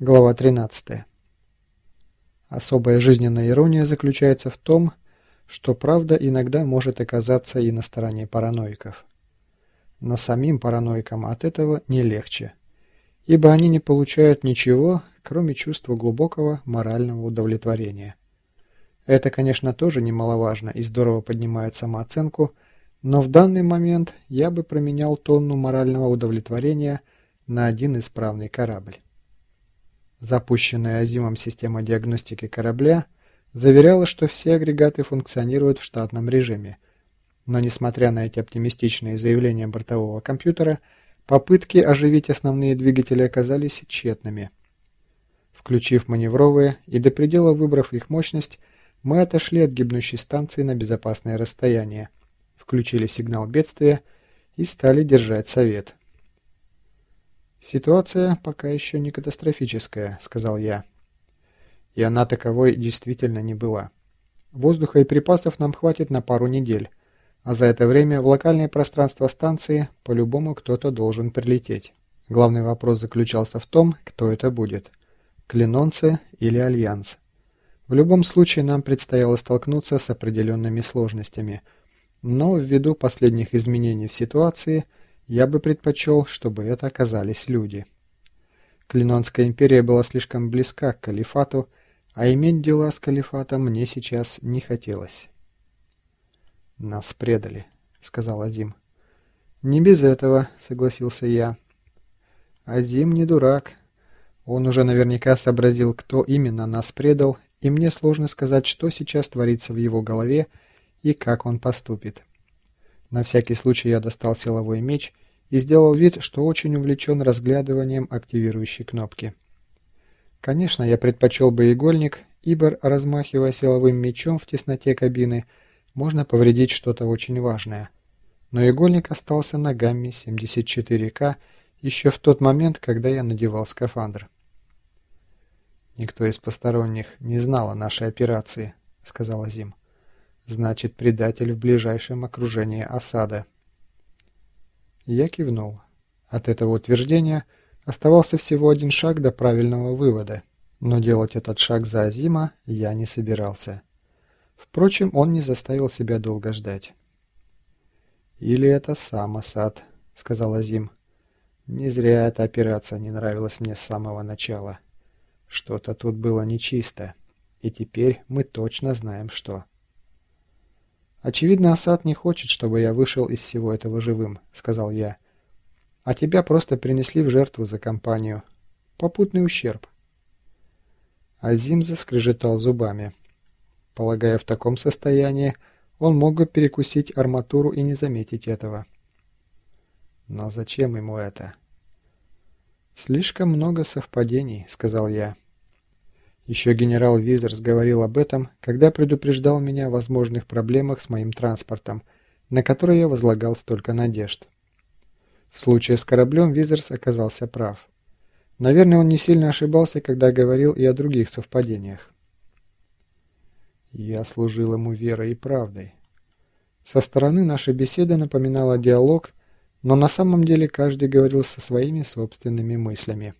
Глава 13. Особая жизненная ирония заключается в том, что правда иногда может оказаться и на стороне параноиков. Но самим параноикам от этого не легче, ибо они не получают ничего, кроме чувства глубокого морального удовлетворения. Это, конечно, тоже немаловажно и здорово поднимает самооценку, но в данный момент я бы променял тонну морального удовлетворения на один исправный корабль. Запущенная Азимом система диагностики корабля заверяла, что все агрегаты функционируют в штатном режиме. Но несмотря на эти оптимистичные заявления бортового компьютера, попытки оживить основные двигатели оказались тщетными. Включив маневровые и до предела выбрав их мощность, мы отошли от гибнущей станции на безопасное расстояние, включили сигнал бедствия и стали держать совет. «Ситуация пока еще не катастрофическая», — сказал я. И она таковой действительно не была. Воздуха и припасов нам хватит на пару недель, а за это время в локальное пространство станции по-любому кто-то должен прилететь. Главный вопрос заключался в том, кто это будет – клинонцы или альянс. В любом случае нам предстояло столкнуться с определенными сложностями, но ввиду последних изменений в ситуации – я бы предпочел, чтобы это оказались люди. Клинонская империя была слишком близка к калифату, а иметь дела с калифатом мне сейчас не хотелось. «Нас предали», — сказал Азим. «Не без этого», — согласился я. Азим не дурак. Он уже наверняка сообразил, кто именно нас предал, и мне сложно сказать, что сейчас творится в его голове и как он поступит. На всякий случай я достал силовой меч и сделал вид, что очень увлечен разглядыванием активирующей кнопки. Конечно, я предпочел бы игольник, ибо, размахивая силовым мечом в тесноте кабины, можно повредить что-то очень важное. Но игольник остался на гамме 74К еще в тот момент, когда я надевал скафандр. «Никто из посторонних не знал о нашей операции», — сказал Азим значит предатель в ближайшем окружении осада. Я кивнул. От этого утверждения оставался всего один шаг до правильного вывода, но делать этот шаг за Азима я не собирался. Впрочем, он не заставил себя долго ждать. «Или это сам Асад», — сказал Азим. «Не зря эта операция не нравилась мне с самого начала. Что-то тут было нечисто, и теперь мы точно знаем, что». «Очевидно, Асад не хочет, чтобы я вышел из всего этого живым», — сказал я. «А тебя просто принесли в жертву за компанию. Попутный ущерб». Азим заскрежетал зубами. Полагая, в таком состоянии он мог бы перекусить арматуру и не заметить этого. Но зачем ему это? «Слишком много совпадений», — сказал я. Еще генерал Визерс говорил об этом, когда предупреждал меня о возможных проблемах с моим транспортом, на которые я возлагал столько надежд. В случае с кораблем Визерс оказался прав. Наверное, он не сильно ошибался, когда говорил и о других совпадениях. Я служил ему верой и правдой. Со стороны наша беседа напоминала диалог, но на самом деле каждый говорил со своими собственными мыслями.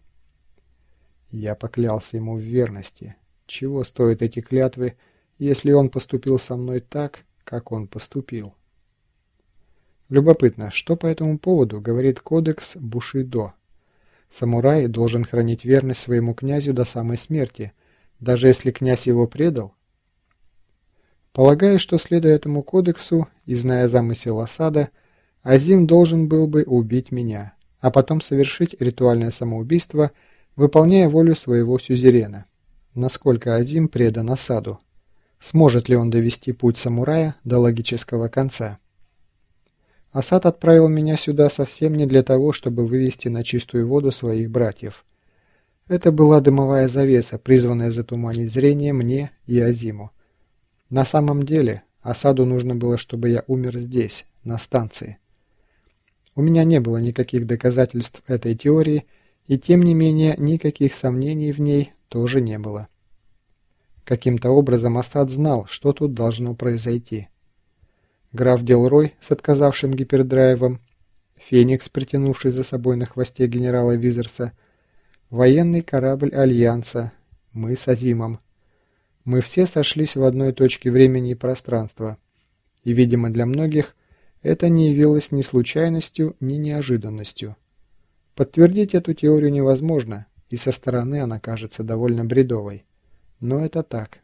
Я поклялся ему в верности. Чего стоят эти клятвы, если он поступил со мной так, как он поступил? Любопытно, что по этому поводу говорит кодекс Бушидо. Самурай должен хранить верность своему князю до самой смерти, даже если князь его предал? Полагаю, что, следуя этому кодексу и зная замысел осада, Азим должен был бы убить меня, а потом совершить ритуальное самоубийство – выполняя волю своего сюзерена. Насколько Адим предан осаду? Сможет ли он довести путь самурая до логического конца? Асад отправил меня сюда совсем не для того, чтобы вывести на чистую воду своих братьев. Это была дымовая завеса, призванная затуманить зрение мне и Азиму. На самом деле, Асаду нужно было, чтобы я умер здесь, на станции. У меня не было никаких доказательств этой теории, и тем не менее никаких сомнений в ней тоже не было. Каким-то образом Асад знал, что тут должно произойти. Граф Делрой с отказавшим гипердрайвом, Феникс, притянувший за собой на хвосте генерала Визерса, военный корабль Альянса, мы с Азимом. Мы все сошлись в одной точке времени и пространства, и, видимо, для многих это не явилось ни случайностью, ни неожиданностью. Подтвердить эту теорию невозможно, и со стороны она кажется довольно бредовой. Но это так.